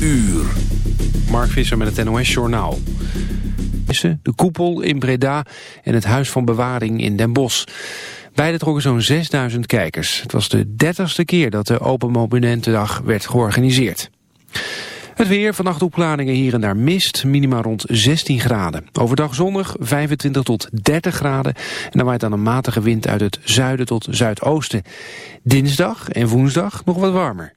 uur. Mark Visser met het NOS Journaal. De koepel in Breda en het Huis van Bewaring in Den Bosch. Beide trokken zo'n 6000 kijkers. Het was de dertigste keer dat de Open Monumentendag werd georganiseerd. Het weer, vannacht opklaringen hier en daar mist, minima rond 16 graden. Overdag zonnig, 25 tot 30 graden. En dan waait dan een matige wind uit het zuiden tot zuidoosten. Dinsdag en woensdag nog wat warmer.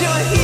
You're here.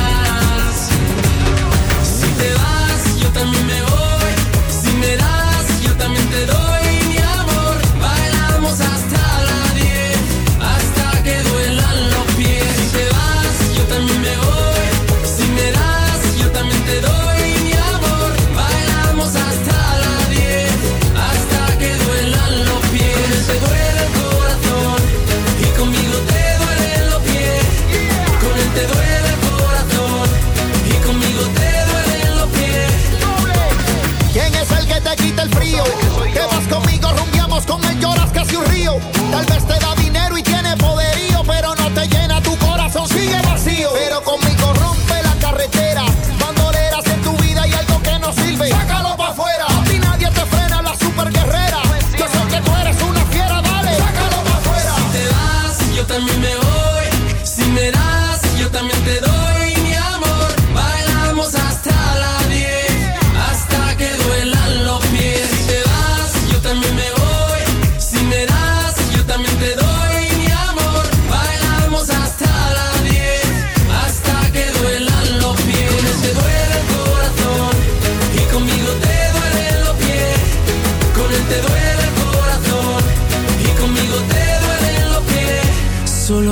te duele el corazón y conmigo te duelen los pies. ¿Quién es el que te quita el frío? Que vas conmigo, rumbiamos con él, lloras casi un río. Tal vez te da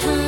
time.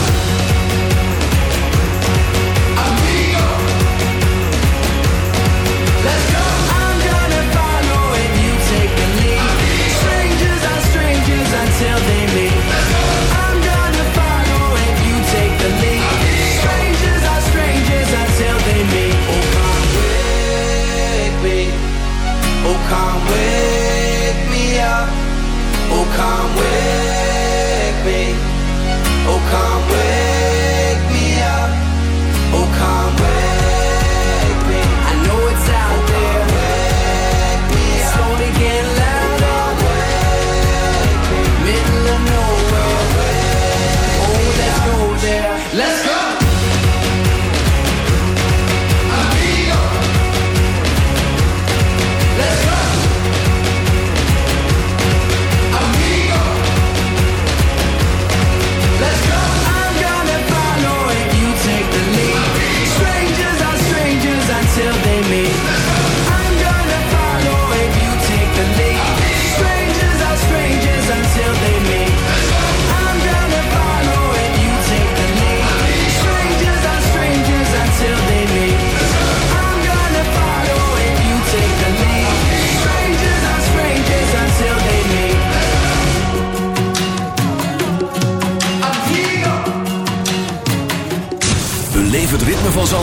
away.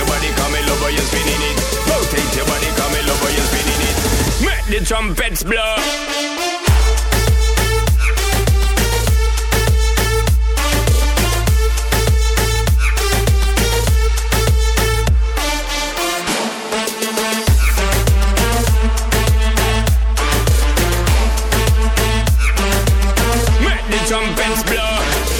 Your body, come in over, you're spinning it. Rotate your body, come in over, you're spinning it. Make the trumpets blow. Make the trumpets blow.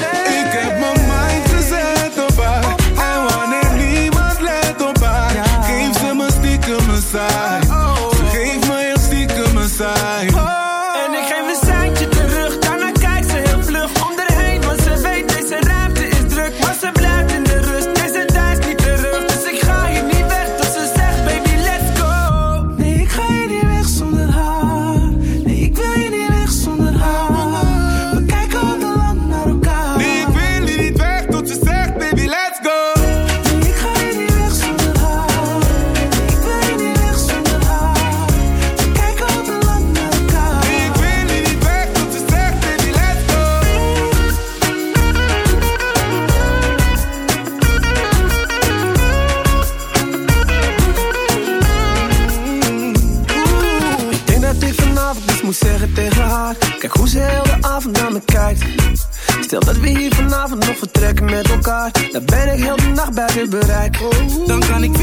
Stel dat we hier vanavond nog vertrekken met elkaar. Dan ben ik heel de nacht buiten bereik. Dan kan ik 24-7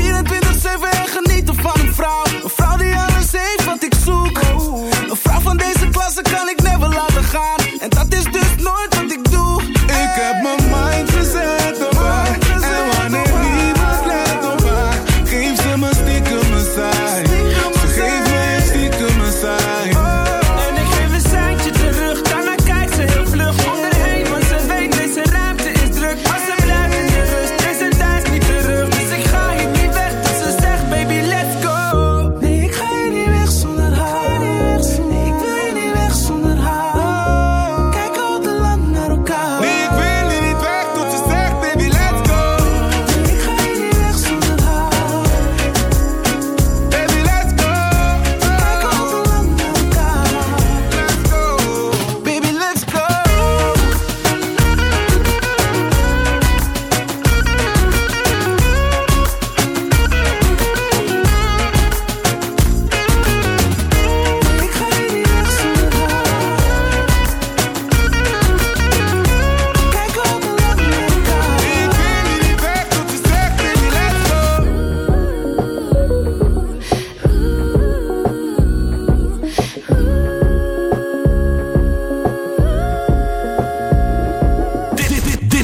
en genieten van een vrouw. Een vrouw die alles heeft wat ik zoek. Een vrouw van deze klasse kan ik never laten gaan. En dat is dus nooit wat ik doe. Ik heb mijn mind gezet